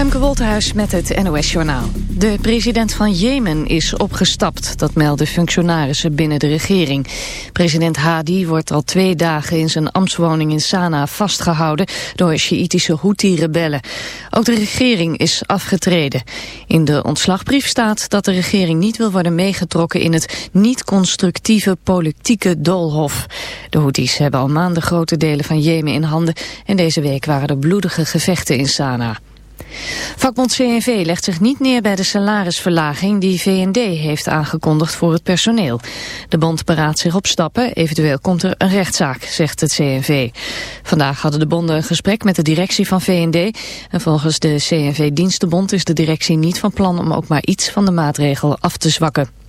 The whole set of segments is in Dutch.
Femke Wolthuis met het NOS Journaal. De president van Jemen is opgestapt, dat melden functionarissen binnen de regering. President Hadi wordt al twee dagen in zijn ambtswoning in Sanaa vastgehouden door Sjiitische Houthi-rebellen. Ook de regering is afgetreden. In de ontslagbrief staat dat de regering niet wil worden meegetrokken in het niet-constructieve politieke doolhof. De Houthis hebben al maanden grote delen van Jemen in handen en deze week waren er bloedige gevechten in Sanaa. Vakbond CNV legt zich niet neer bij de salarisverlaging die VND heeft aangekondigd voor het personeel. De bond beraadt zich op stappen, eventueel komt er een rechtszaak, zegt het CNV. Vandaag hadden de bonden een gesprek met de directie van VND en volgens de CNV-dienstenbond is de directie niet van plan om ook maar iets van de maatregel af te zwakken.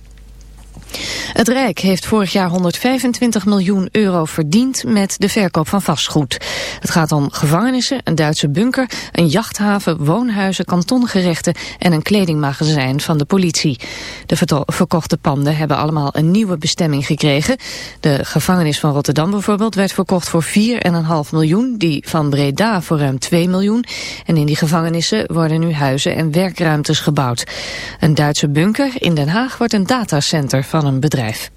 Het Rijk heeft vorig jaar 125 miljoen euro verdiend met de verkoop van vastgoed. Het gaat om gevangenissen, een Duitse bunker, een jachthaven, woonhuizen, kantongerechten en een kledingmagazijn van de politie. De verkochte panden hebben allemaal een nieuwe bestemming gekregen. De gevangenis van Rotterdam bijvoorbeeld werd verkocht voor 4,5 miljoen, die van Breda voor ruim 2 miljoen. En in die gevangenissen worden nu huizen en werkruimtes gebouwd. Een Duitse bunker in Den Haag wordt een datacenter van een bedrijf.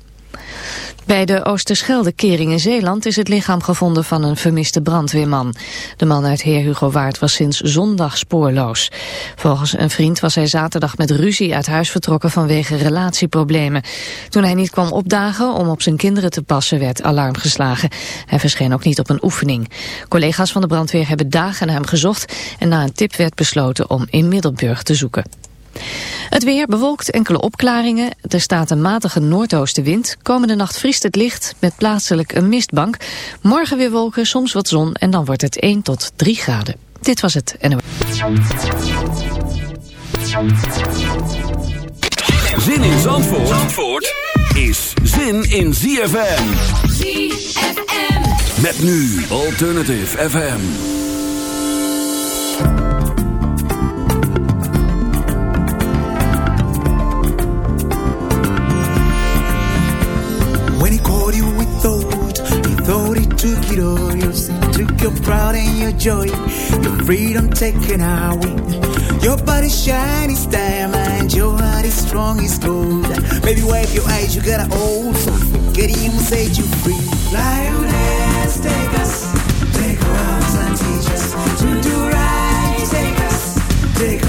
Bij de Oosterschelde-kering in Zeeland is het lichaam gevonden van een vermiste brandweerman. De man uit Heer Hugo Waard was sinds zondag spoorloos. Volgens een vriend was hij zaterdag met ruzie uit huis vertrokken vanwege relatieproblemen. Toen hij niet kwam opdagen om op zijn kinderen te passen werd alarm geslagen. Hij verscheen ook niet op een oefening. Collega's van de brandweer hebben dagen naar hem gezocht en na een tip werd besloten om in Middelburg te zoeken. Het weer bewolkt enkele opklaringen. Er staat een matige noordoostenwind. Komende nacht vriest het licht met plaatselijk een mistbank. Morgen weer wolken, soms wat zon en dan wordt het 1 tot 3 graden. Dit was het NOS. Zin in Zandvoort, Zandvoort is zin in ZFM. ZFM. Met nu Alternative FM. All. You took your pride and your joy, your freedom taken away. Your body shiny as diamond, your heart is strong as gold. Baby, wipe your eyes, you got an old so forget him will set you free. Lioness, take us, take our arms and teach us to do right. Take us, take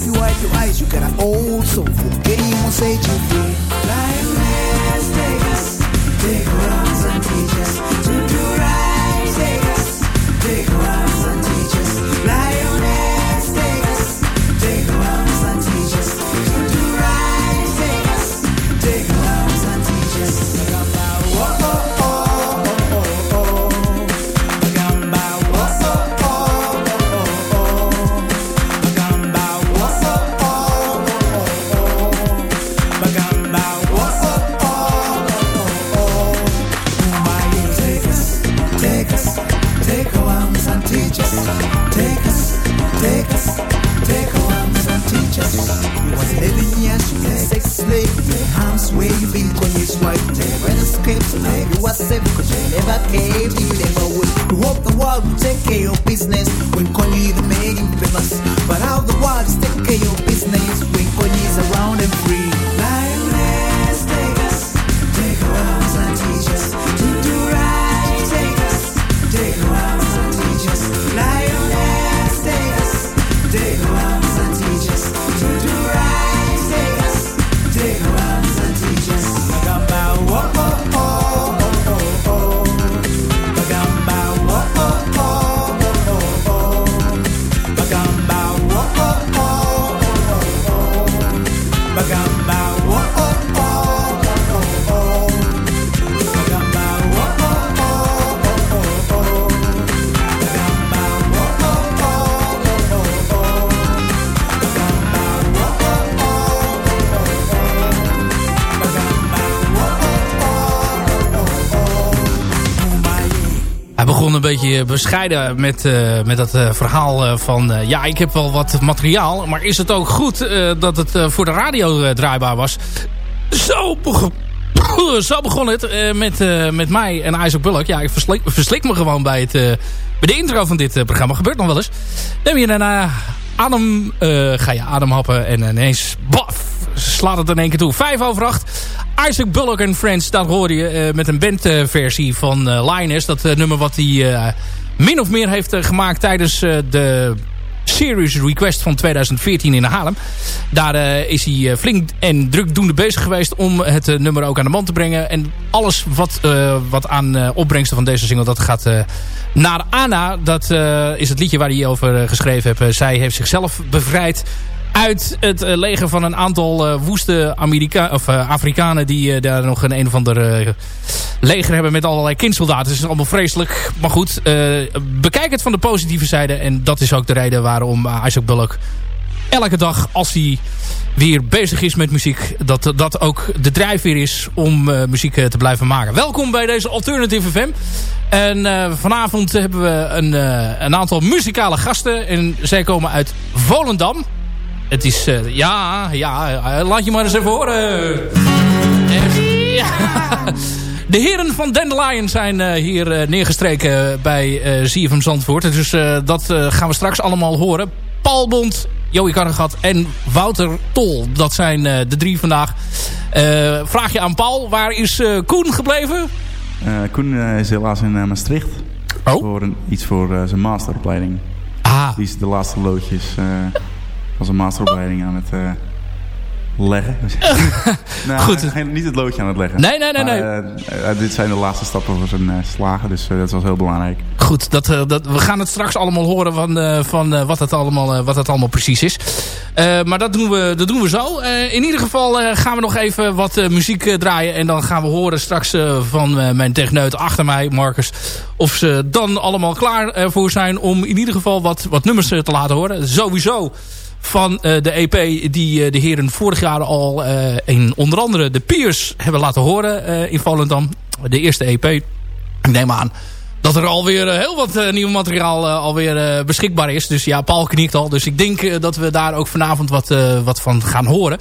gold. Baby, wipe your eyes, you got an old soul. Forget him won't bescheiden met, met dat verhaal van... ja, ik heb wel wat materiaal, maar is het ook goed dat het voor de radio draaibaar was? Zo, zo begon het met, met mij en Isaac Bullock. Ja, ik verslik, verslik me gewoon bij, het, bij de intro van dit programma. Gebeurt nog wel eens. Neem je daarna adem, ga je ademhappen en ineens... Slaat het in één keer toe. Vijf over acht. Isaac Bullock en Friends, dat hoorde je uh, met een bandversie van uh, Linus. Dat uh, nummer wat hij min of meer heeft gemaakt tijdens de Series Request van 2014 in Haarlem. Daar is hij flink en drukdoende bezig geweest om het nummer ook aan de man te brengen. En alles wat, wat aan opbrengsten van deze single, dat gaat naar Anna. Dat is het liedje waar hij over geschreven heeft. zij heeft zichzelf bevrijd uit het uh, leger van een aantal uh, woeste Amerika of, uh, Afrikanen... die daar nog een een of ander leger hebben met allerlei kindsoldaten. Het is allemaal vreselijk. Maar goed, bekijk het van de positieve zijde. En dat is ook de reden waarom Isaac Bullock elke dag als hij weer bezig is met muziek... dat dat ook de drijfveer is om muziek te blijven maken. Welkom bij deze Alternative FM. En vanavond hebben we een, een aantal muzikale gasten. En zij komen uit Volendam. Het is, uh, ja, ja, eh, laat je maar eens even horen. Uh, ja. De heren van Dandelion zijn uh, hier neergestreken bij uh, ZFM Zandvoort. Dus dat gaan we straks allemaal horen. Paul Bond, Joey Karregat en Wouter Tol. Dat zijn de drie vandaag. vraag je aan Paul, waar is Koen gebleven? Koen is helaas in Maastricht. Oh? Voor een, iets voor zijn masteropleiding. Ah. Die is de laatste loodjes als een masteropleiding aan het uh, leggen. nou, Goed. Geen, niet het loodje aan het leggen. Nee, nee, nee. Maar, nee. Uh, dit zijn de laatste stappen voor zijn slagen, dus dat was heel belangrijk. Goed, dat, dat, we gaan het straks allemaal horen van, van wat, het allemaal, wat het allemaal precies is. maar dat doen we, dat doen we zo. in ieder geval gaan we nog even wat muziek draaien. En dan gaan we horen straks van mijn techneut achter mij, Marcus. Of ze dan allemaal klaar voor zijn om in ieder geval wat, wat nummers te laten horen. Sowieso van uh, de EP die uh, de heren vorig jaar al uh, in onder andere de Piers hebben laten horen in Volendam. De eerste EP. Ik neem aan dat er alweer heel wat nieuw materiaal alweer beschikbaar is. Dus ja, Paul knikt al. Dus ik denk dat we daar ook vanavond wat, wat van gaan horen.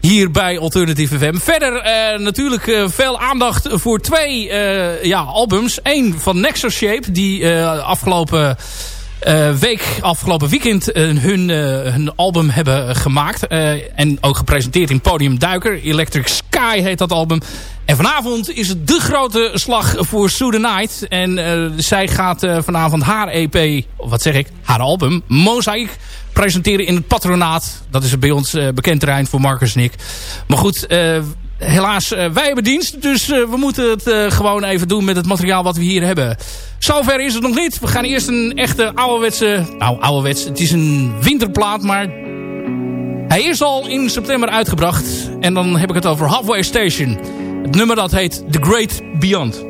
Hier bij Alternative FM. Verder natuurlijk veel aandacht voor twee ja, albums. Eén van Nexus Shape die afgelopen uh, week, afgelopen weekend uh, hun, uh, hun album hebben gemaakt. en ook gepresenteerd in Podium Duiker. Electric Sky heet dat album. En vanavond is het de grote slag voor Sue the Night. En zij gaat vanavond haar EP, of wat zeg ik, haar album, Mosaic, presenteren in het patronaat. Dat is bij ons bekend terrein voor Marcus en. Maar goed, helaas, uh, wij hebben dienst. Dus uh, we moeten het uh, gewoon even doen met het materiaal wat we hier hebben. Zover is het nog niet. We gaan eerst een echte ouderwetse... Nou, ouderwets. Het is een winterplaat, maar... Hij is al in september uitgebracht. En dan heb ik het over Halfway Station. Het nummer dat heet The Great Beyond.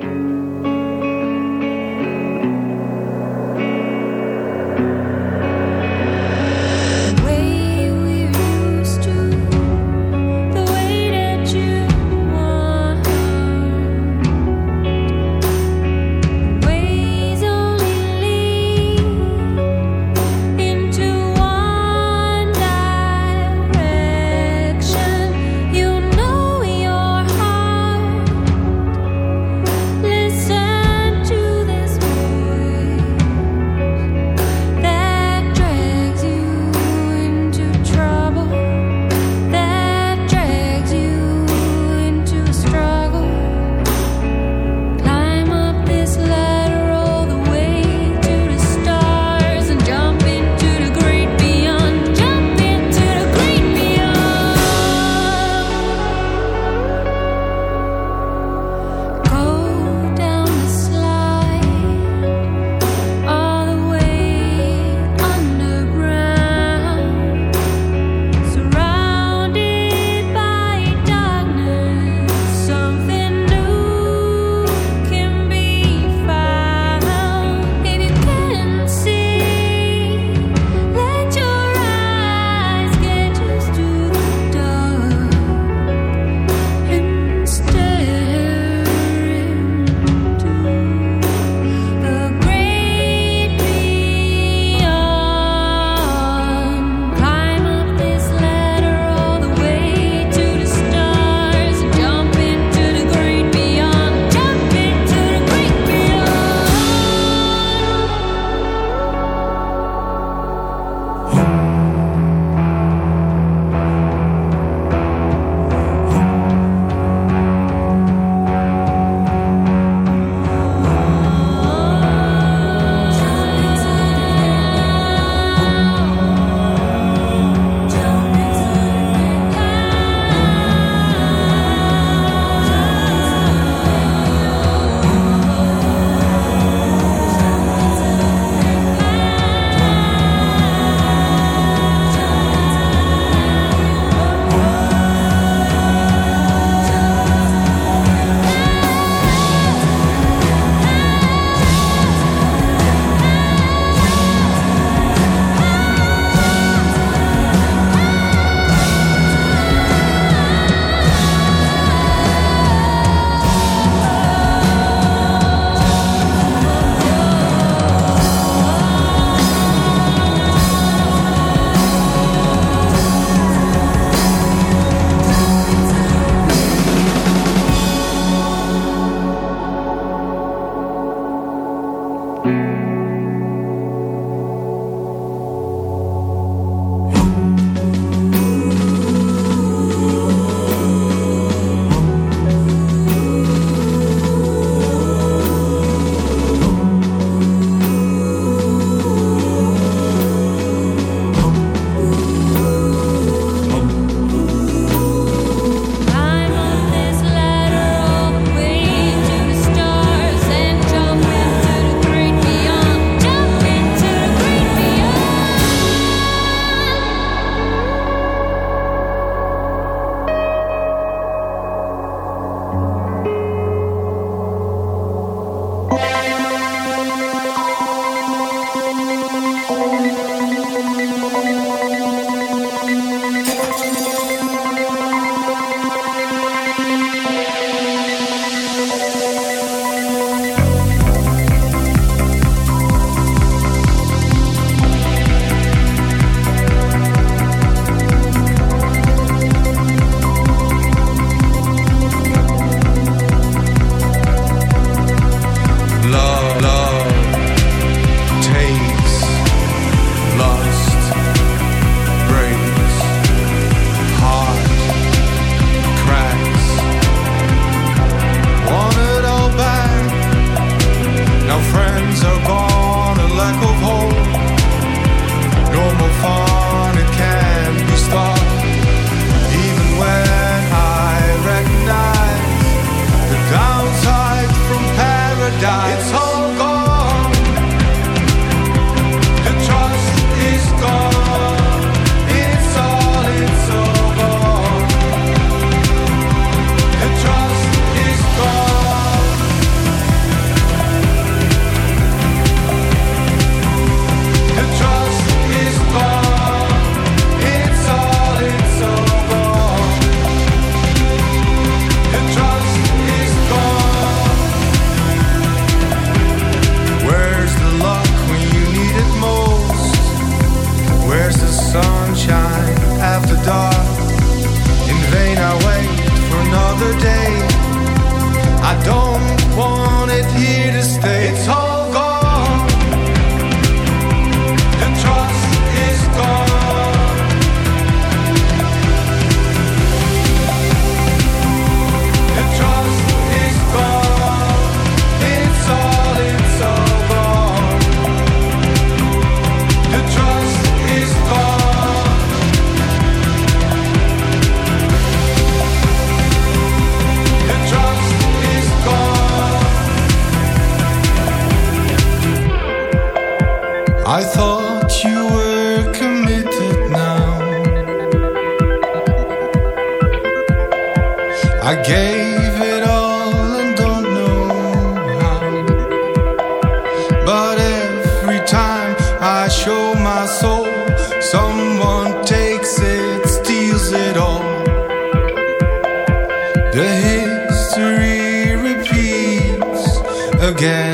The history repeats again.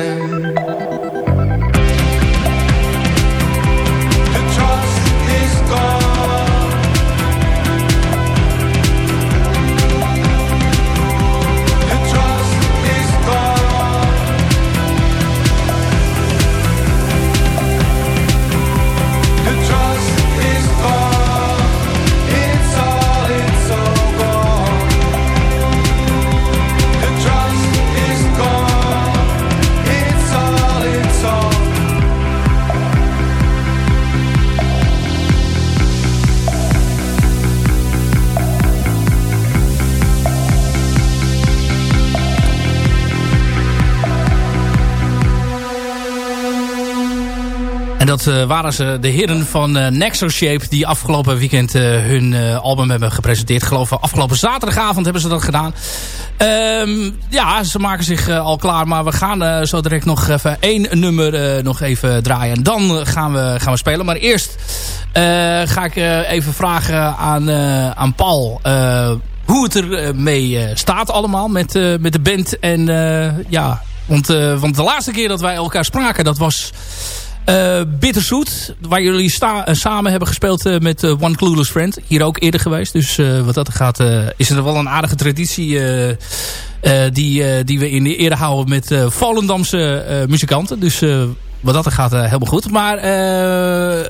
Dat eh, waren ze, de heren van uh, Nexo Shape... die afgelopen weekend eh, hun eh, album hebben gepresenteerd. Ik geloof afgelopen zaterdagavond hebben ze dat gedaan. Ehm, ja, ze maken zich eh, al klaar. Maar we gaan eh, zo direct nog even één nummer eh, nog even draaien. En dan gaan we, gaan we spelen. Maar eerst eh, ga ik eh, even vragen aan, eh, aan Paul... eh, hoe het er eh, mee eh, staat allemaal met, eh, met de band. En eh, ja, want, eh, want de laatste keer dat wij elkaar spraken... dat was eh Bitterzoet, waar jullie sta- eh, samen hebben gespeeld eh, met One Clueless Friend. Hier ook eerder geweest. Dus wat dat gaat, is er wel een aardige traditie die, die we in de ere houden met Volendamse muzikanten. Dus wat dat gaat, helemaal goed. Maar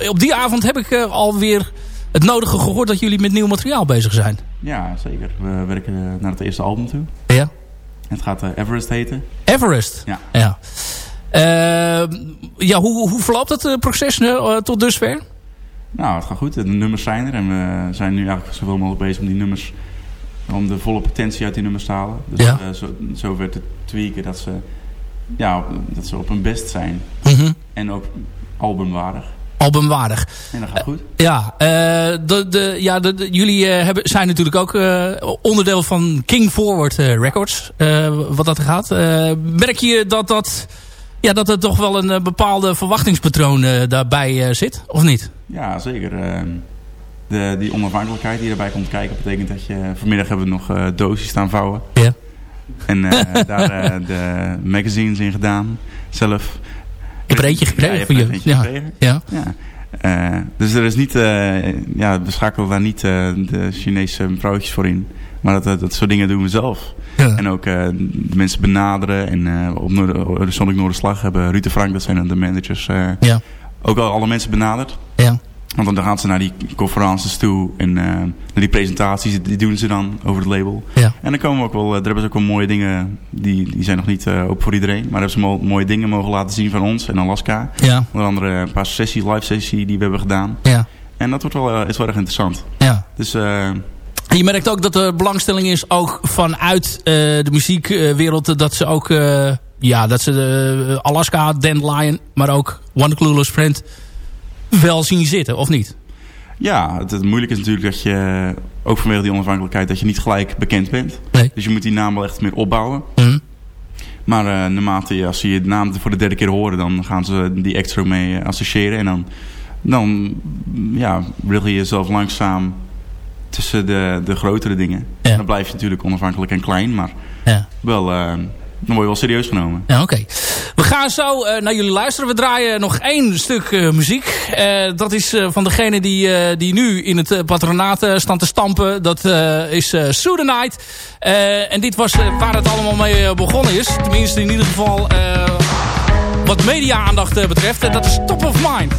op die avond heb ik alweer het nodige gehoord dat jullie met nieuw materiaal bezig zijn. Ja, zeker. We werken naar het eerste album toe. Ja. Het gaat Everest heten. Everest. Ja. Ja, ja hoe, hoe verloopt het eh, proces eh, tot dusver? Nou, het gaat goed. De nummers zijn er. En we zijn nu eigenlijk zoveel mogelijk bezig om die nummers... om de volle potentie uit die nummers te halen. Dus Ja. eh, zo, te tweaken dat ze, ja, dat ze op hun best zijn. Mhm. En ook albumwaardig. Albumwaardig. En dat gaat goed. Ja, eh, de, de, ja de, de- jullie eh, hebben, zijn natuurlijk ook eh, onderdeel van King Forward eh, Records. eh, wat dat gaat. Eh, merk je dat, dat, ja, dat er toch wel een eh, bepaalde verwachtingspatroon eh, daarbij eh, zit? Of niet? Ja, zeker. Ehm, de, die onafhankelijkheid die erbij komt kijken... betekent dat je... Vanmiddag hebben we nog eh doosjes staan vouwen. Ja. En daar de magazines in gedaan. Zelf. Ik heb er eentje gekregen Ja, je voor je. Ja. Ja. Ja. Dus er is niet, ja, we schakelen daar niet de Chinese vrouwtjes voor in. Maar dat, dat, soort dingen doen we zelf. Ja. En ook eh, de mensen benaderen. En eh, op Noord Sonic Noorderslag hebben Ruud de Frank, dat zijn dan de managers, eh, Ja. ook al alle mensen benaderd. Ja. Want dan gaan ze naar die conferences toe en eh, naar die presentaties, die doen ze dan over het label. Ja. En dan komen we ook wel, eh, daar hebben ze ook wel mooie dingen, die, die zijn nog niet eh, open voor iedereen. Maar hebben ze mo- mooie dingen mogen laten zien van ons en Alaska. Ja. Onder andere een paar sessies, live sessies die we hebben gedaan. Ja. En dat wordt wel, eh, is wel erg interessant. Ja. Dus eh, En je merkt ook dat er belangstelling is, ook vanuit eh, de muziekwereld, eh, dat ze ook, eh, ja, dat ze de Alaska, Dandelion, maar ook One Clueless Friend wel zien zitten, of niet? ja, het, het moeilijke is natuurlijk dat je, ook vanwege die onafhankelijkheid, dat je niet gelijk bekend bent. Nee. Dus je moet die naam wel echt meer opbouwen. Hm. Maar eh, naarmate als ze je naam voor de derde keer horen, dan gaan ze die extra mee associëren. En dan, dan ja, wil je jezelf langzaam tussen de, de grotere dingen. Ja. Dan blijf je natuurlijk onafhankelijk en klein, maar Ja. wel, eh, dan word je wel serieus genomen. Ja, oké. We gaan zo naar jullie luisteren. We draaien nog één stuk muziek. dat is van degene die, die nu in het patronaat staan te stampen. Dat is uh, Night. en dit was waar het allemaal mee begonnen is. Tenminste in ieder geval wat media-aandacht betreft. En dat is Top of Mind.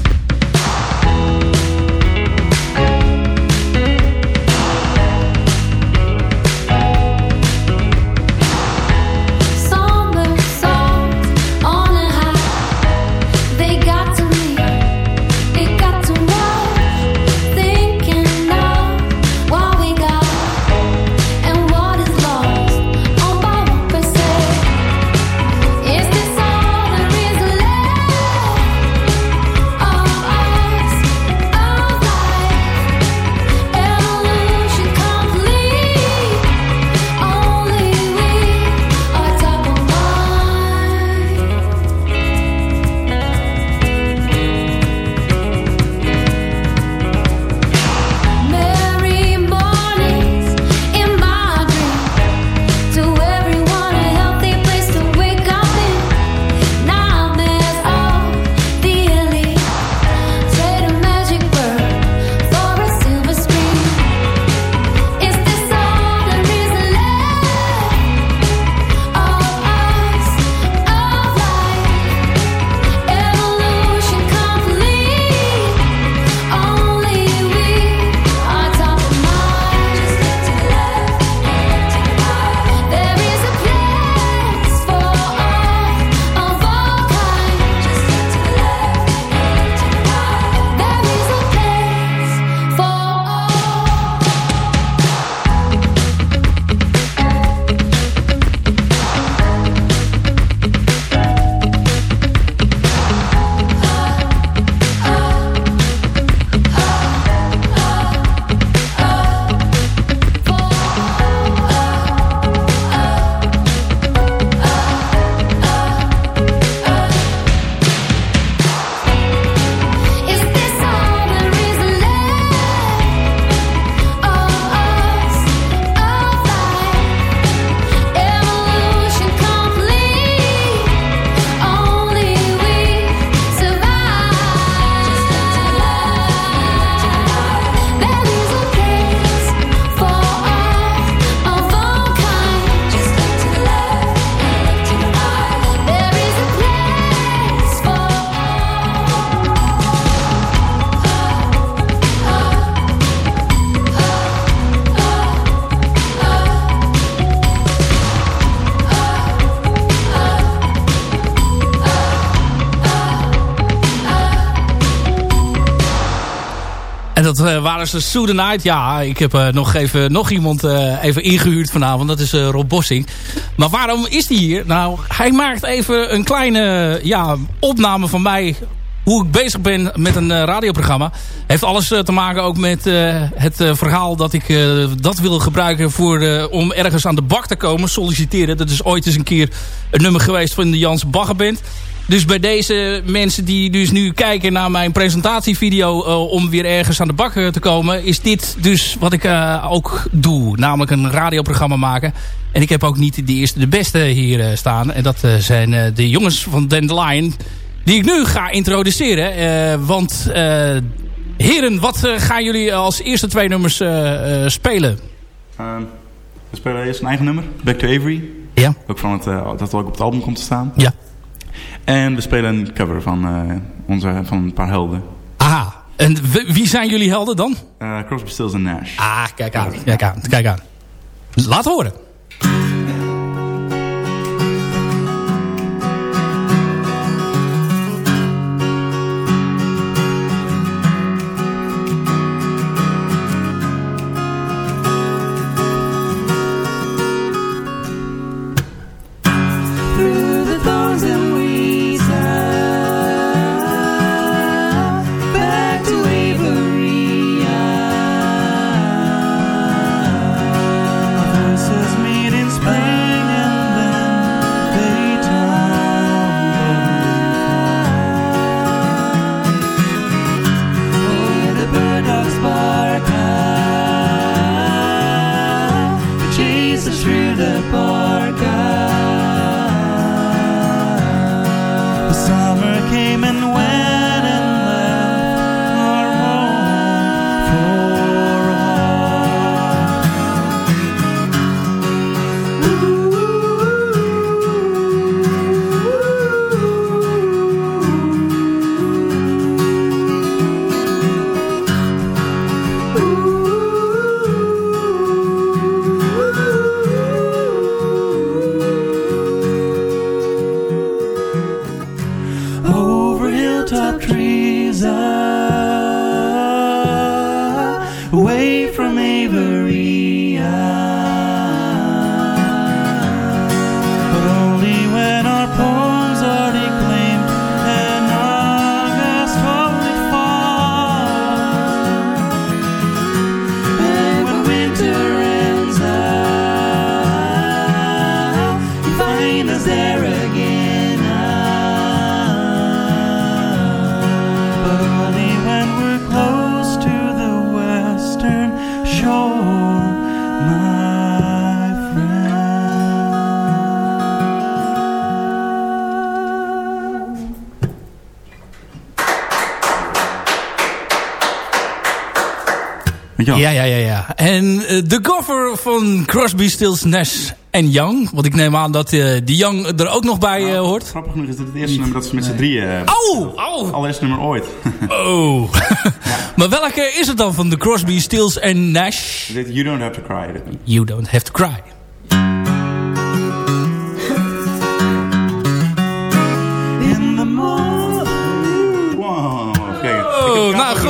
Waren ze Night. Ja, ik heb uh, nog, even, nog iemand uh, even ingehuurd vanavond. Dat is Rob Bossing. Maar waarom is hij hier? Nou, hij maakt even een kleine ja, opname van mij hoe ik bezig ben met een radioprogramma. Heeft alles te maken ook met het verhaal dat ik dat wil gebruiken voor, om ergens aan de bak te komen. Solliciteren. Dat is ooit eens een keer een nummer geweest van de Jans Baggerband. Dus bij deze mensen die dus nu kijken naar mijn presentatievideo... Uh, om weer ergens aan de bak te komen... is dit dus wat ik uh, ook doe. Namelijk een radioprogramma maken. En ik heb ook niet de eerste de beste hier uh, staan. En dat zijn de jongens van Dandelion... die ik nu ga introduceren. want heren, wat gaan jullie als eerste twee nummers spelen? Ehm, we spelen eerst een eigen nummer. Back to Avery. Ja. Ook van het, dat ook op het album komt te staan. Ja. En we spelen een cover van, uh, onze, van een paar helden. Aha. En wie zijn jullie helden dan? Uh, Crosby, Stills en Nash. Ah, kijk aan. Kijk aan. Kijk aan. Laat horen. trees away from Ja, ja, ja, ja. En eh, de cover van Crosby, Stills, Nash en Young. Want ik neem aan dat eh, die Young er ook nog bij eh, hoort. Grappig genoeg is dit het eerste nummer dat ze met z'n drieën hebben. Oh! Oh! Allereerste nummer ooit. Oh! maar welke is het dan van de Crosby, Stills en Nash? You Don't Have To Cry. You don't have to cry.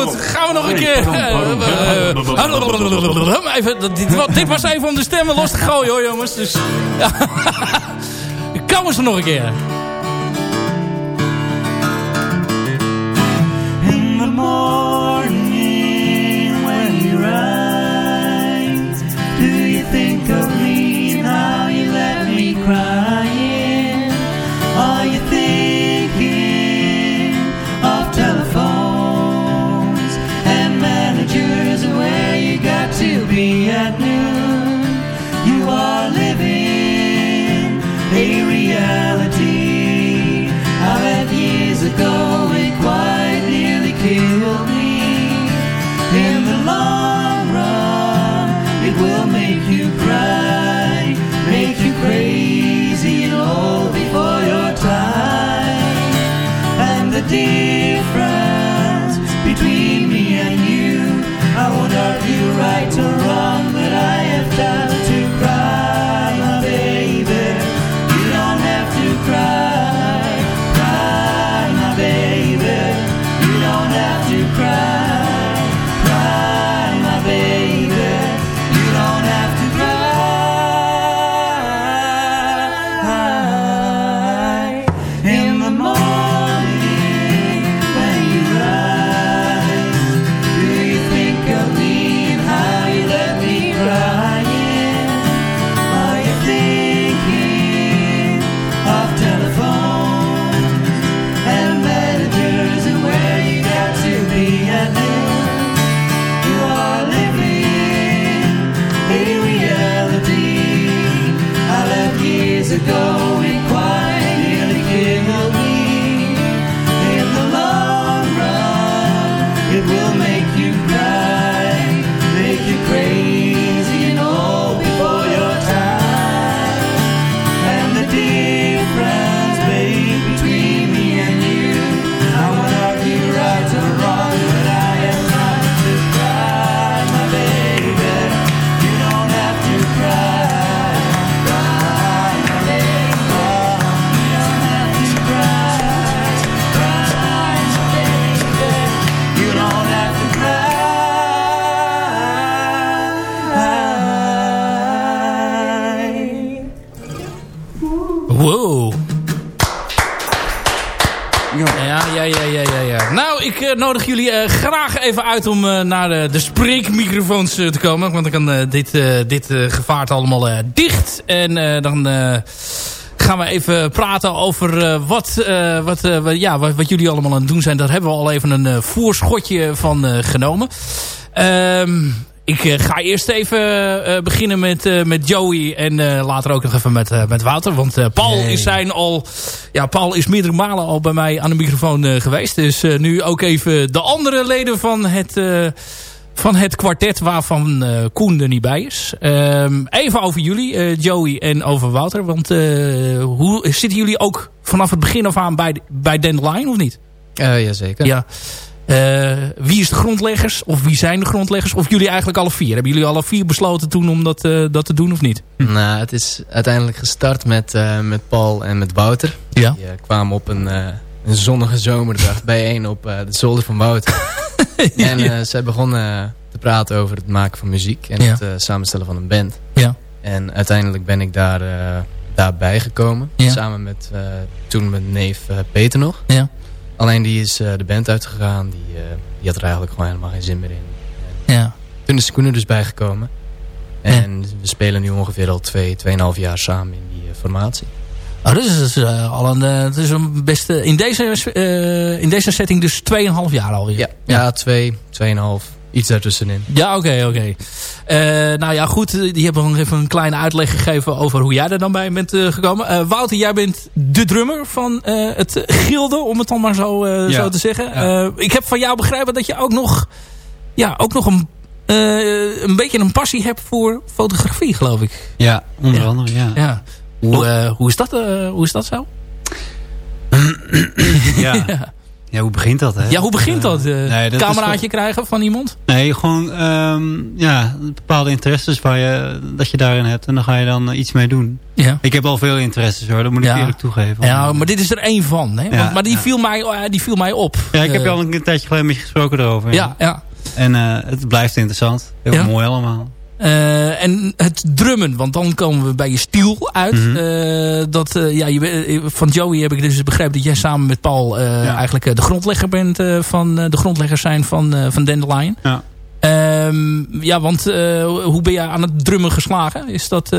Goed, gaan we nog een keer. even, dat- dit, dit was even om de stemmen los te gooien hoor jongens. Dus, Kom eens nog een keer. bad news. Nodig jullie eh, graag even uit om eh, naar de, de spreekmicrofoons eh, te komen. Want dan kan eh, dit, eh, dit eh, gevaart allemaal eh, dicht. En eh, dan eh, gaan we even praten over eh, wat, eh, wat, eh, ja, wat, jullie allemaal aan het doen zijn. Daar hebben we al even een eh, voorschotje van eh, genomen. Ehm, ik eh, ga eerst even eh, beginnen met, eh, met Joey en eh, later ook nog even met, eh, met Wouter. Want eh, Paul is zijn al, ja, Paul is meerdere malen al bij mij aan de microfoon eh, geweest. Dus eh, nu ook even de andere leden van het, eh, van het kwartet waarvan eh, Koen er niet bij is. Ehm, even over jullie, eh, Joey en over Wouter. Want eh, hoe zitten jullie ook vanaf het begin af aan bij, bij Dandelion of niet? Uh, jazeker. Ja. Eh, wie is de grondleggers? Of wie zijn de grondleggers? Of jullie eigenlijk alle vier? Hebben jullie alle vier besloten toen om dat, eh, dat te doen of niet? Nou, het is uiteindelijk gestart met, eh, met Paul en met Wouter. Ja. Die kwamen op een, een zonnige zomerdag bijeen op de zolder van Wouter. En eh, zij begonnen te praten over het maken van muziek. En Ja. het samenstellen van een band. Ja. En uiteindelijk ben ik daar, daarbij gekomen. Samen met toen mijn neef Peter nog. Ja. Alleen die is eh, de band uitgegaan. Die, eh, die had er eigenlijk gewoon helemaal geen zin meer in. Ja. Toen is Koen er dus bijgekomen. En we spelen nu ongeveer al twee, tweeënhalf jaar samen in die eh, formatie. Oh, dat is dus, eh, al een, dat is een beste, in deze, in deze setting dus 2,5 jaar alweer. Ja, ja twee, tweeënhalf, iets daartussenin. Ja, oké, oké. Eh, nou ja, goed. eh, Die hebben nog even een kleine uitleg gegeven over hoe jij er dan bij bent eh, gekomen. Wouter, jij bent de drummer van het gilde, om het dan maar zo, Ja. zo te zeggen. Ja. Ik heb van jou begrepen dat je ook nog, ja, ook nog een, een beetje een passie hebt voor fotografie, geloof ik. Ja, onder Ja. andere, ja. Ja. Hoe, hoe, is dat, hoe is dat zo? Ja. ja, hoe begint dat, hè? Ja, hoe begint dat? nee, dat is cameraatje krijgen van iemand? Nee, gewoon ehm, ja, bepaalde interesses waar je, dat je daarin hebt. En dan ga je dan eh, iets mee doen. Ja. Ik heb al veel interesses hoor, dat moet Ja. ik eerlijk toegeven. Ja, maar dit is er één van. Hè? Ja, Want- maar die, ja. viel mij, die viel mij op. Ja, ik heb je al een tijdje geleden met je gesproken erover. Ja, ja. En het blijft interessant. Heel mooi allemaal. Eh, en het drummen, want dan komen we bij je stiel uit. Mhm. Eh, dat, eh, ja, je, van Joey heb ik dus begrepen dat jij samen met Paul Ja. eigenlijk de grondlegger bent van de grondleggers zijn van, van Dandelion. Ja. Ehm, ja, want hoe ben jij aan het drummen geslagen? Is dat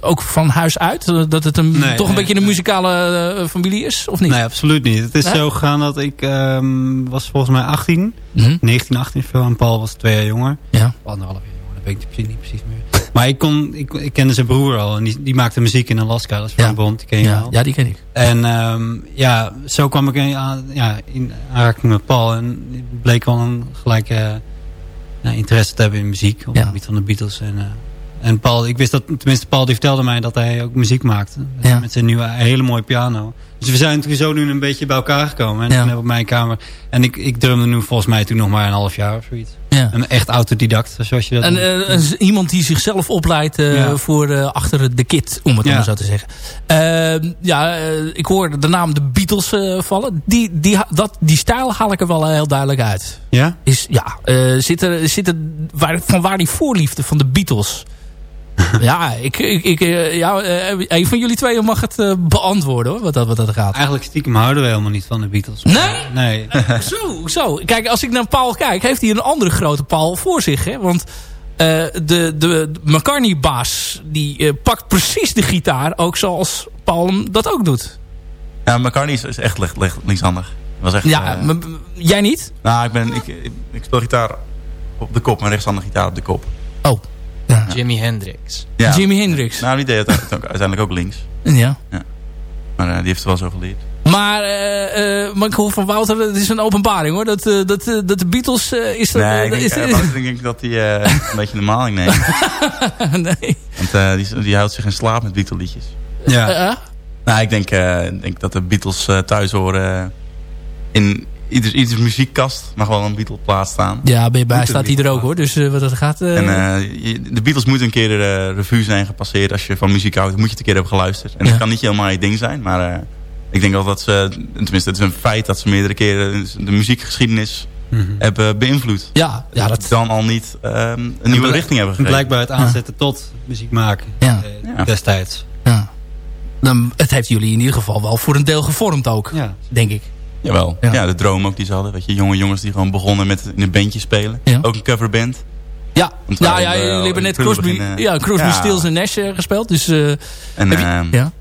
ook van huis uit? Dat het een, Nee, toch een nee, beetje een muzikale familie is? Of niet? Nee, absoluut niet. Het is Nee? zo gegaan dat ik ehm, was volgens mij 18. Mhm. 19, 18 veel. En Paul was twee jaar jonger. Ja. Anderhalf jaar dat weet ik precies niet precies meer. Maar ik, kon, ik, ik kende zijn broer al. En die, die maakte muziek in Alaska. Dat is Frank Ja. Bond, die ken je Ja, wel. ja, die ken ik. En ehm, ja, zo kwam ik in, aan, ja, in aanraking met Paul. En het bleek wel een gelijke nou, interesse te hebben in muziek. Op het gebied van de Beatles. En, eh, en Paul, ik wist dat, tenminste Paul die vertelde mij dat hij ook muziek maakte. Ja. Met zijn nieuwe, hele mooie piano. Dus we zijn natuurlijk zo nu een beetje bij elkaar gekomen. En Ja. ik ben op mijn kamer. En ik, ik drumde nu volgens mij toen nog maar een half jaar of zoiets. Ja. Een echt autodidact, zoals je dat En, noemt. eh, iemand die zichzelf opleidt eh, Ja. voor eh, achter de kit, om het Ja. maar zo te zeggen. Eh, ja, ik hoor de naam de Beatles vallen. Die, die, dat, die stijl haal ik er wel heel duidelijk uit. ja? Is, ja, zit er, zit er, waar, van waar die voorliefde van de Beatles? ja, ik, ik, ik, eh, ja, eh, een van jullie twee mag het eh, beantwoorden hoor, wat dat, wat dat gaat. Eigenlijk stiekem houden we helemaal niet van de Beatles. Nee? Nee. Zo, zo. Kijk, als ik naar Paul kijk, heeft hij een andere grote Paul voor zich. Hè? Want eh, de, de, McCartney-baas, die eh, pakt precies de gitaar, ook zoals Paul hem dat ook doet. Ja, McCartney is, is echt licht, licht, linkshandig. Was echt, Ja, jij niet? nou, ik, ben, ik, ik, ik speel gitaar op de kop, mijn rechtshandige gitaar op de kop. Oh. Ja. Jimi Hendrix. Ja. Jimi Hendrix. Nou, die deed het uiteindelijk uiteindelijk ook links. Ja. Maar eh, die heeft er wel zo geleerd. Maar, eh, eh, maar ik hoor van Wouter, het is een openbaring hoor. Dat, eh, dat, dat de Beatles is... Dat, Nee, ik denk, is, ik denk dat hij eh, een beetje de maling neemt. nee. Want die, die houdt zich in slaap met Beatle liedjes. Ja. Nou, ik denk, eh, denk dat de Beatles eh, thuis horen. in ieders, ieders muziekkast mag wel een Beatle plaats staan. ja, bij, staat die hij er ook hoor. Dus eh, wat dat gaat... eh, En eh, je- de Beatles moeten een keer de revue zijn gepasseerd. Als je van muziek houdt, moet je het een keer hebben geluisterd. En Ja. dat kan niet helemaal je ding zijn. Maar eh, ik denk wel dat ze, tenminste het is een feit dat ze meerdere keren de muziekgeschiedenis Mhm. hebben beïnvloed. ja, ja, dat... Dan al niet ehm, een nieuwe richting hebben En gegeven. blijkbaar het aanzetten tot muziek maken. Ja. eh, Ja. Destijds. Ja. Dan, het heeft jullie in ieder geval wel voor een deel gevormd ook, Ja. denk ik. Jawel. Ja. Ja. de droom ook die ze hadden. Weet je, jonge jongens die gewoon begonnen met in een bandje spelen. Ja. Ook een coverband. Ja, ja, ja jullie eh, hebben net Crosby, ja, Crosby ja. Stills en Nash eh, gespeeld. Dus, eh, En je- ehm, ja.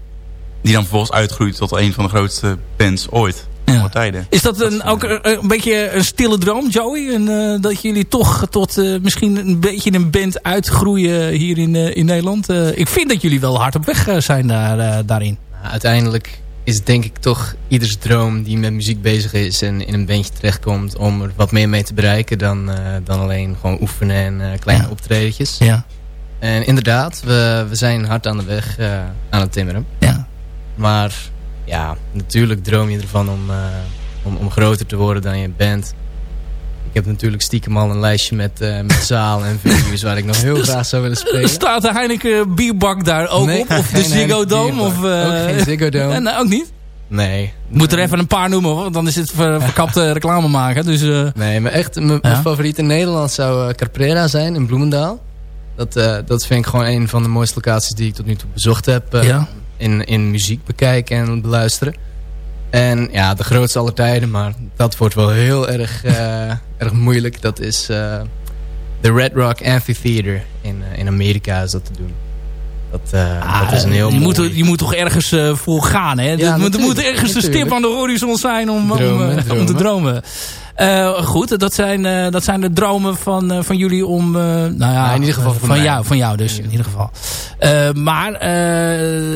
die dan vervolgens uitgroeit tot een van de grootste bands ooit. Ja. Tijden. Is dat een, Dat is, ook een, een beetje een stille droom, Joey? En, eh, dat jullie toch tot eh, misschien een beetje een band uitgroeien hier in, eh, in Nederland? Eh, ik vind dat jullie wel hard op weg zijn daar, eh, daarin. Nou, uiteindelijk is denk ik toch ieders droom die met muziek bezig is en in een bandje terechtkomt om er wat meer mee te bereiken dan, eh, dan alleen gewoon oefenen en eh, kleine Ja. optredetjes. Ja. En inderdaad, we, we zijn hard aan de weg eh, aan het timmeren. Ja. Maar ja, natuurlijk droom je ervan om, om, om groter te worden dan je bent. Ik heb natuurlijk stiekem al een lijstje met, eh met zaal en venues waar ik nog heel graag zou willen spelen. Staat de Heineken bierbak daar ook Nee, op? Of de Ziggo Dome? Of, eh, Ook geen Ziggo Dome. En, ook niet? Nee. Ik moet er even een paar noemen, want dan is het ver, verkapte reclame maken. Dus, uh... Nee, maar echt, mijn ja? favoriete Nederland zou uh, Carprera zijn in Bloemendaal. Dat, uh, dat vind ik gewoon een van de mooiste locaties die ik tot nu toe bezocht heb. Ja? in, in muziek bekijken en beluisteren. En ja, de grootste aller tijden, maar dat wordt wel heel erg, erg moeilijk. Dat is de Red Rock Amphitheater in, in Amerika is dat te doen. Dat, ah, dat is een heel je, moet, je moet toch ergens voor gaan, hè? Ja, er moet, ergens een stip aan de horizon zijn om, dromen, om, dromen. om te dromen. Goed, dat zijn, dat zijn de dromen van, van jullie om... nou ja, in ieder geval van, van jou, van jou dus, in ieder geval. maar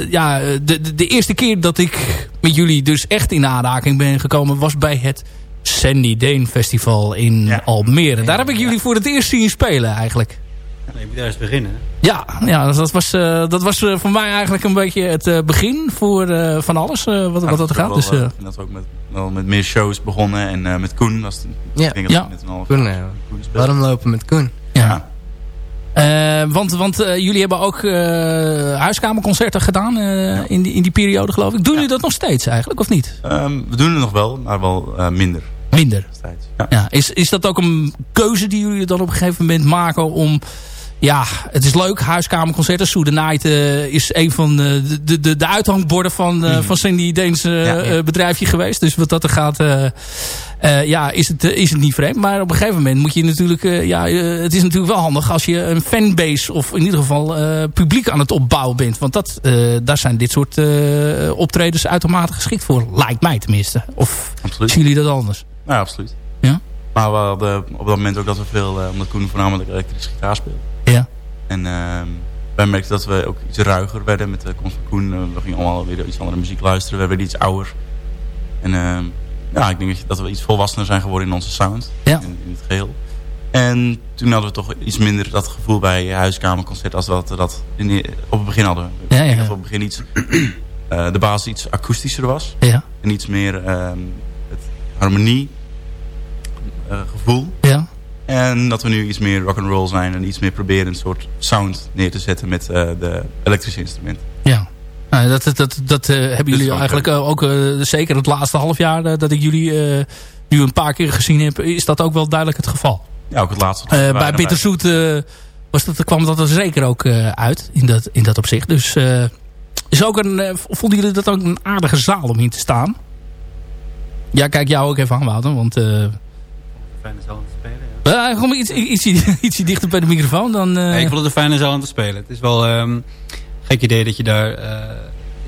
ja, de, de, eerste keer dat ik met jullie dus echt in aanraking ben gekomen... was bij het Sandy Dane Festival in ja. Almere. Daar heb ik jullie voor het eerst zien spelen eigenlijk. Ja, je moet ergens beginnen. Ja, ja dat was, uh, dat was uh, voor mij eigenlijk een beetje het uh, begin voor van alles wat, wat dat gaat. dus, dat we ook met, wel met meer shows begonnen en met Koen. Was het, ja, ja. Met een Koen, ja. Waarom lopen met Koen? Ja. ja. want want jullie hebben ook huiskamerconcerten gedaan ja. in, die, in die periode geloof ik. Doen jullie dat nog steeds eigenlijk of niet? Um, we doen het nog wel, maar wel minder. Minder? Ja. ja. Is, is dat ook een keuze die jullie dan op een gegeven moment maken om ja, het is leuk. Huiskamerconcerten. Sue the Night uh, is een van de, de, de, de uithangborden van, uh, van Cindy Deens uh, ja, ja. bedrijfje geweest. Dus wat dat er gaat, ja, is, het, is het niet vreemd. Maar op een gegeven moment moet je natuurlijk... ja, het is natuurlijk wel handig als je een fanbase... of in ieder geval publiek aan het opbouwen bent. Want dat, daar zijn dit soort optredens uitermate geschikt voor. Lijkt mij tenminste. Of absoluut. zien jullie dat anders? Ja, absoluut. Ja? Maar we hadden op dat moment ook dat we veel... omdat Koen voornamelijk elektrische gitaar speelde. En uh, wij merkten dat we ook iets ruiger werden met de komst van Koen. Uh, we gingen allemaal weer iets andere muziek luisteren. We werden iets ouder. En uh, ja, ik denk dat we iets volwassener zijn geworden in onze sound. Ja. In, in, het geheel. En toen hadden we toch iets minder dat gevoel bij huiskamerconcert als dat we dat in, op het begin hadden. Ja, ja. Dat op het begin iets, uh, de basis iets akoestischer was. Ja. En iets meer uh, het harmonie uh, gevoel. Ja. En dat we nu iets meer rock and roll zijn en iets meer proberen een soort sound neer te zetten met uh, de elektrische instrumenten. Ja. Nou, dat dat, dat, dat uh, hebben jullie eigenlijk uh, ook zeker het laatste half jaar dat ik jullie nu een paar keer gezien heb, is dat ook wel duidelijk het geval. Ja, ook het laatste. bij Bitterzoet was dat, kwam dat er zeker ook uit in dat, in dat opzicht. Dus is ook een, vonden jullie dat ook een aardige zaal om in te staan? Ja, kijk jou ook even aan, Wouter, want... Fijne zaal uh, kom iets, ietsje, ietsje dichter bij de microfoon. Dan, uh... nee, ik vond het een fijne zaal om te spelen. Het is wel um, een gek idee dat je daar uh,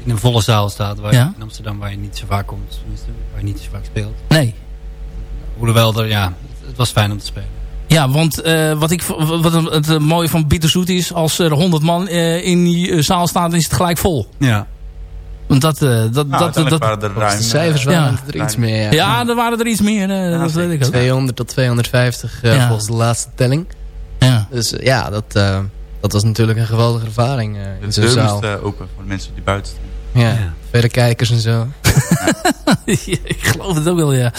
in een volle zaal staat. Waar ja? in Amsterdam waar je niet zo vaak komt. Waar je niet zo vaak speelt. Nee. Hoewel, er, ja, het was fijn om te spelen. Ja, want wat, ik, wat het mooie van Bitterzoet is... als er 100 man in die zaal staat, is het gelijk vol. Ja. Want dat, uh, dat, nou, dat, dat, waren er ruim, de cijfers waren er iets meer. Ja. ja, er waren er iets meer. Uh, ja, dat weet ik ook. 200 tot 250 uh, ja. volgens de laatste telling. Ja. Dus ja, dat, dat was natuurlijk een geweldige ervaring in zo'n zaal. De open voor de mensen die buiten staan. Ja, ja. verder kijkers en zo. ik geloof het ook wel, ja.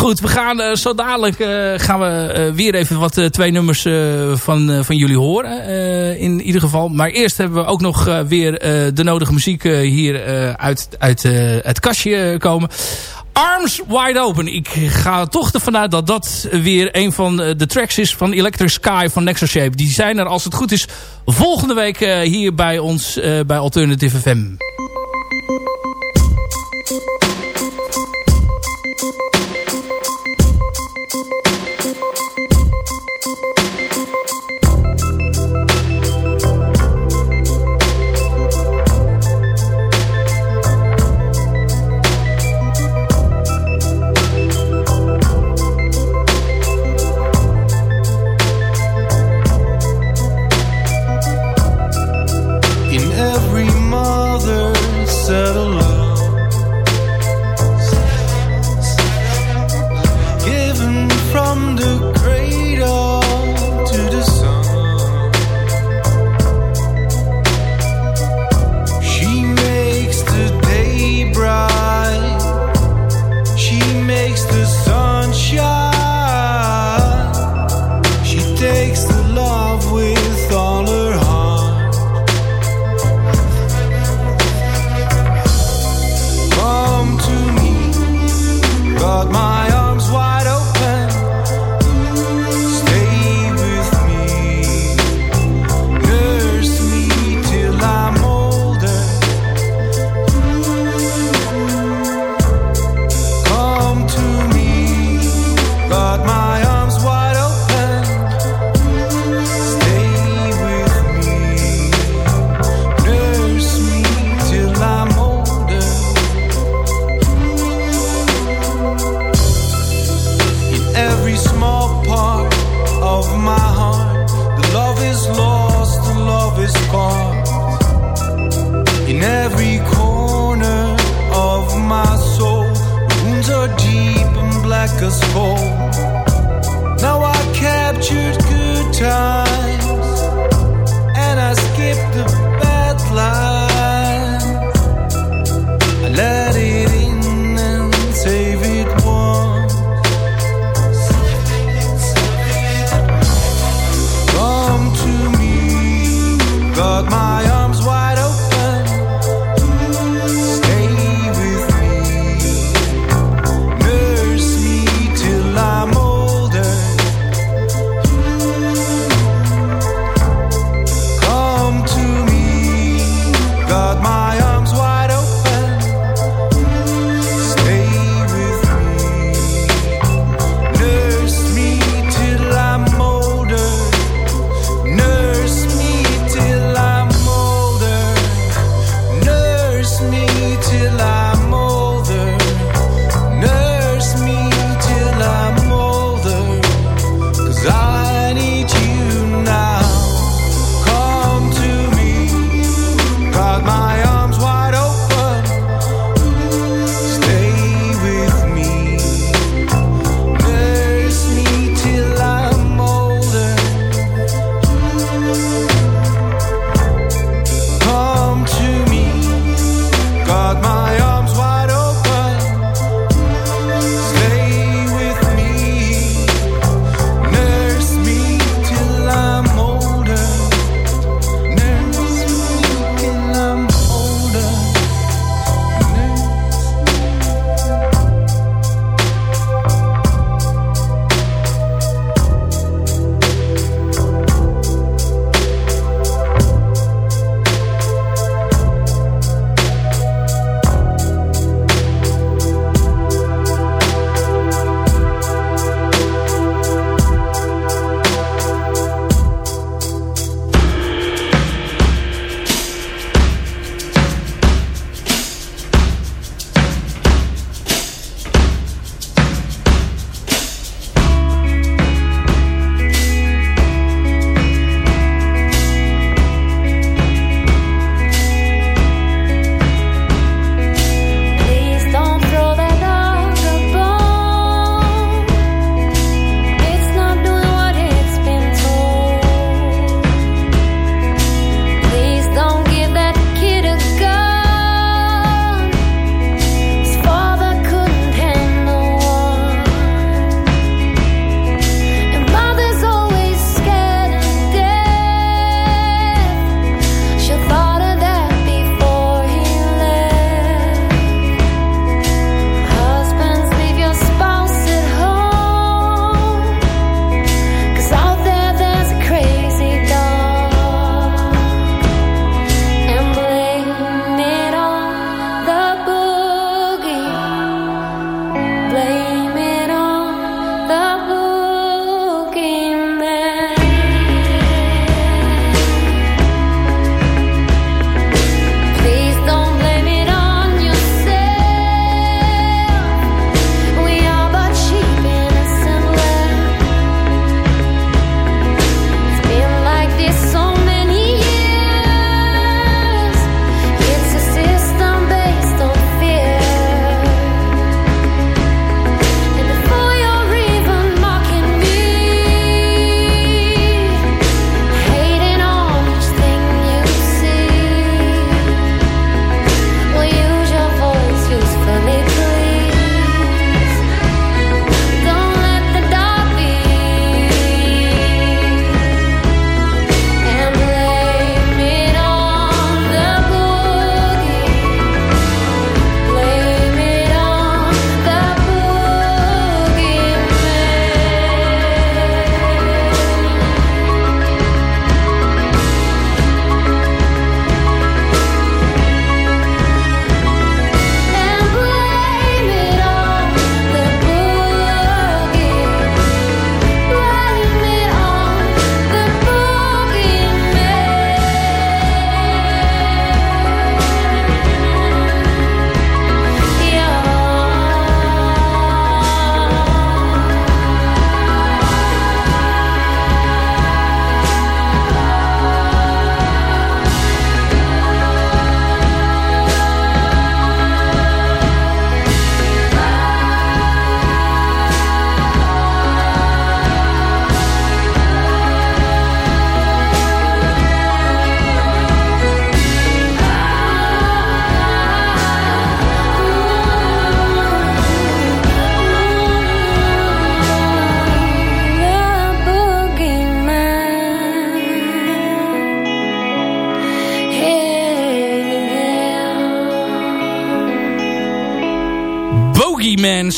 Goed, we gaan uh, zo dadelijk uh, gaan we uh, weer even wat twee nummers van, van jullie horen. in ieder geval. Maar eerst hebben we ook nog weer de nodige muziek hier uit, uit het kastje komen. Arms Wide Open. Ik ga toch ervan uit dat dat weer een van de tracks is van Electric Sky van Nexus Shape. Die zijn er, als het goed is, volgende week hier bij ons bij Alternative FM. thank you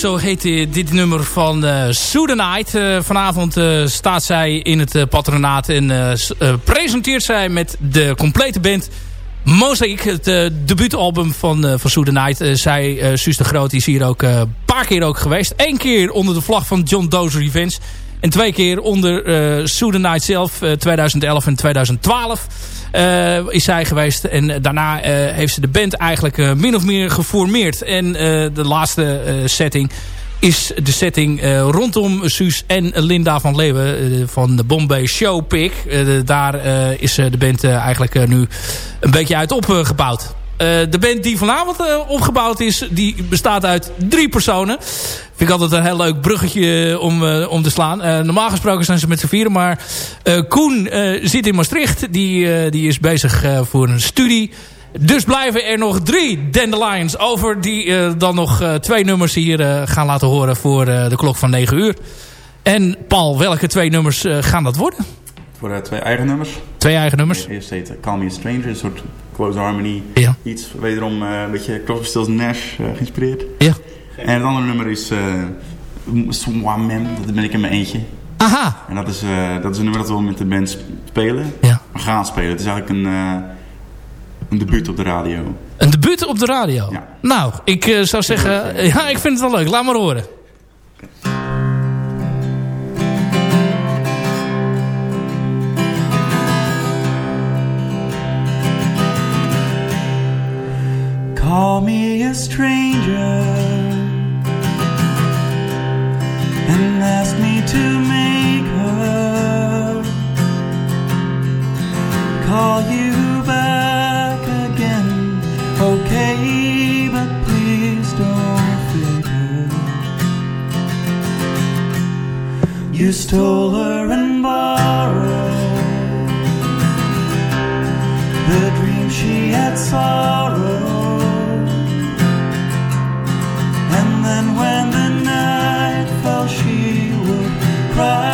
zo heet dit nummer van uh, Night. Uh, vanavond uh, staat zij in het patronaat en presenteert zij met de complete band Mosaic, het debuutalbum van, van Night. zij, Suus de Groot, is hier ook een paar keer ook geweest. Eén keer onder de vlag van John Doe's Revenge. En twee keer onder uh, zelf, 2011 en 2012. Uh, is zij geweest. En daarna uh, heeft ze de band eigenlijk min of meer geformeerd. En de laatste setting is de setting rondom Suus en Linda van Leeuwen van de Bombay Showpick. daar is de band eigenlijk nu een beetje uit opgebouwd. de band die vanavond opgebouwd is, die bestaat uit drie personen. Vind ik altijd een heel leuk bruggetje om, uh, om te slaan. Uh, normaal gesproken zijn ze met z'n vieren. Maar Koen zit in Maastricht. Die, die is bezig voor een studie. Dus blijven er nog drie Dandelions over. Die dan nog twee nummers hier gaan laten horen voor de klok van 9 uur. En Paul, welke twee nummers gaan dat worden? Voor twee eigen nummers. Twee eigen nummers. Eerst heet Call Me a Stranger. Een soort close harmony. Ja. Iets wederom een beetje Crosby, Nash geïnspireerd. Ja. En het andere nummer is uh, Swamman. Dat ben ik in mijn eentje. Aha. En dat is, uh, dat is een nummer dat we met de band spelen. Ja. We gaan spelen. Het is eigenlijk een, uh, een debuut op de radio. Een debuut op de radio? Ja. Nou, ik uh, zou zeggen... Ja, ik vind het wel leuk. Laat maar horen. Call me a stranger and ask me to make her call you back again. Okay, but please don't fake her. You stole her and borrowed the dream she had sorrow. Cry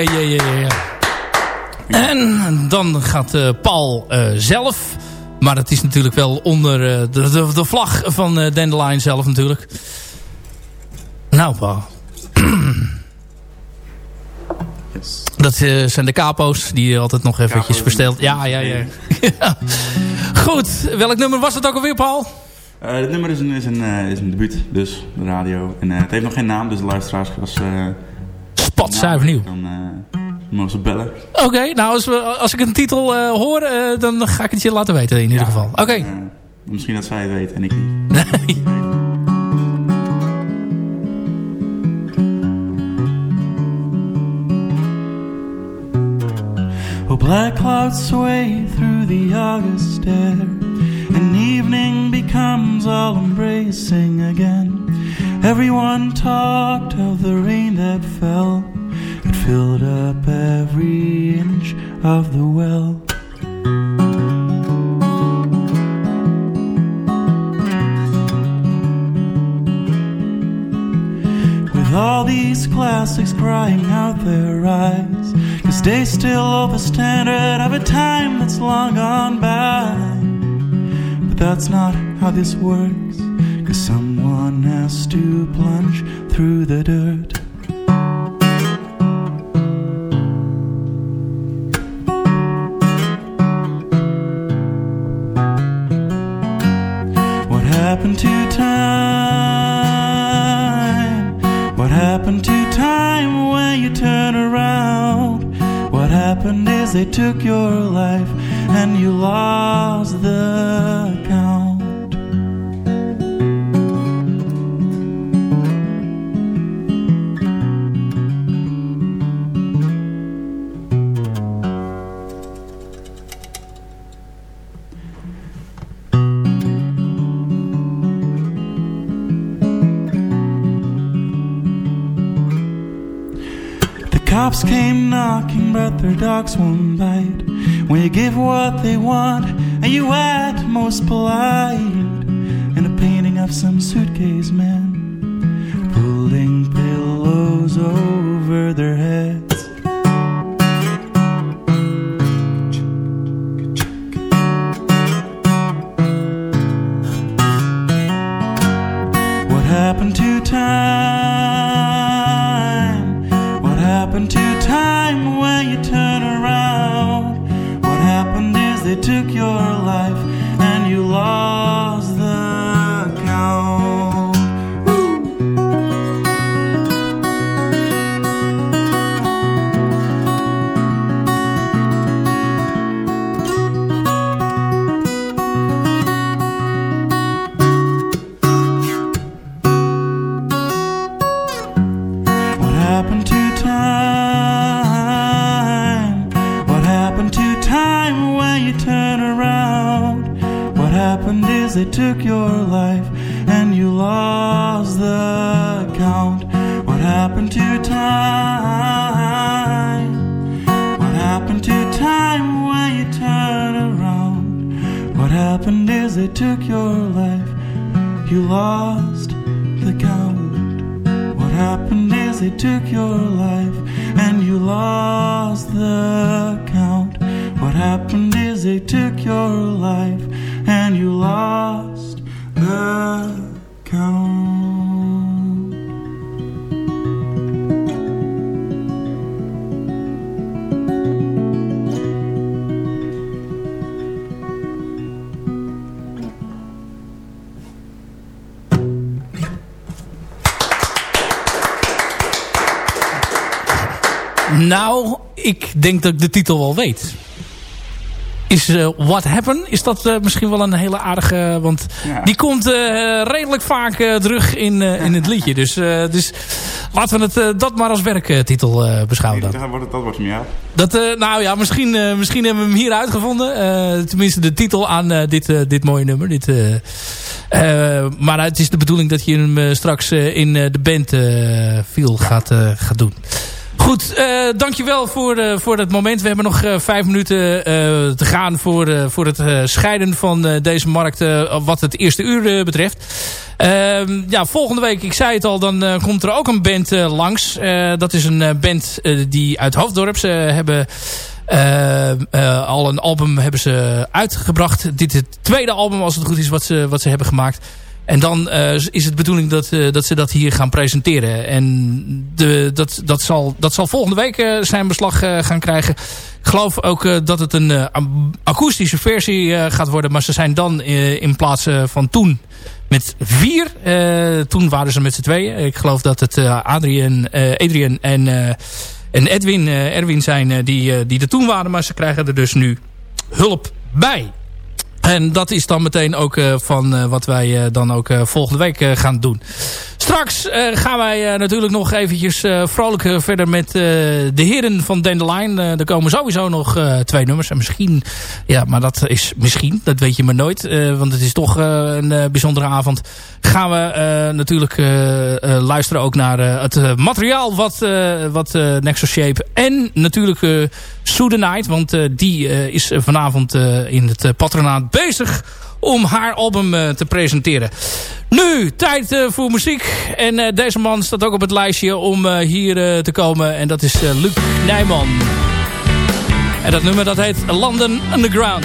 Ja, ja, ja, ja. En dan gaat uh, Paul uh, zelf. Maar dat is natuurlijk wel onder uh, de, de, de, vlag van Dandelion zelf natuurlijk. Nou, Paul. Yes. Dat zijn de capo's die je altijd nog eventjes verstelt. Ja, ja, ja. Goed, welk nummer was het ook alweer, Paul? Uh, dit nummer is een, is, een, uh, is een debuut, dus de radio. En uh, het heeft nog geen naam, dus de luisteraars als... Spot zuiver nieuw. Dan mogen ze bellen. Oké, okay, nou als, we, als ik een titel hoor, dan ga ik het je laten weten in ieder ja, geval. Oké. Okay. misschien dat zij het weten en ik niet. Nee. Oh, black clouds sway through the August air, and evening becomes all embracing again. Everyone talked of the rain that fell, it filled up every inch of the well. With all these classics crying out their rise, Cause they still hold the standard of a time that's long gone by. But that's not how this works, cause someone has to plunge through the dirt. What happened to time? What happened to time when you turn around? What happened is they took your life and you lost the cops came knocking, but their dogs won't bite. When you give what they want, and you act most polite. In a painting of some suitcase man, the count. What happened is they took your life and you lost the count. Nou, ik denk dat ik de titel wel weet. Is eh, What Happened? Is dat eh, misschien wel een hele aardige... Want Ja. die komt eh, redelijk vaak terug in, in het liedje. Dus, dus laten we het, dat maar als werktitel beschouwen dan. Dat wordt, dat wordt hem, ja. Dat, nou ja, misschien, misschien hebben we hem hier uitgevonden. Tenminste, de titel aan dit, dit mooie nummer. Dit, maar het is de bedoeling dat je hem straks in de band feel gaat, gaat doen. Goed, uh, dankjewel voor, uh, voor het moment. We hebben nog uh, vijf minuten te gaan voor, voor het scheiden van deze markt wat het eerste uur betreft. Ehm, ja, volgende week, ik zei het al, dan komt er ook een band langs. dat is een band die uit Hoofddorp. Ze hebben al een album hebben ze uitgebracht. Dit is het tweede album, als het goed is, wat ze, wat ze hebben gemaakt. En dan uh, is het bedoeling dat, uh, dat ze dat hier gaan presenteren. En de, dat, dat, zal, dat zal volgende week uh, zijn beslag gaan krijgen. Ik geloof ook dat het een akoestische versie gaat worden. Maar ze zijn dan in plaats van toen met vier. toen waren ze met z'n tweeën. Ik geloof dat het Adrian, Adrian en, en Edwin, Erwin zijn die, die er toen waren. Maar ze krijgen er dus nu hulp bij. En dat is dan meteen ook uh, van uh, wat wij uh, dan ook volgende week gaan doen. Straks gaan wij natuurlijk nog eventjes vrolijk verder met de heren van Dandelion. er komen sowieso nog twee nummers. En misschien, ja, maar dat is misschien, dat weet je maar nooit. want het is toch een bijzondere avond. Gaan we natuurlijk luisteren ook naar het materiaal wat, wat Nexus Shape en natuurlijk uh, Night. Want die is vanavond in het patronaat bezig om haar album uh, te presenteren. Nu, tijd uh, voor muziek. En uh, deze man staat ook op het lijstje om hier te komen. En dat is Luc Nijman. En dat nummer dat heet London Underground.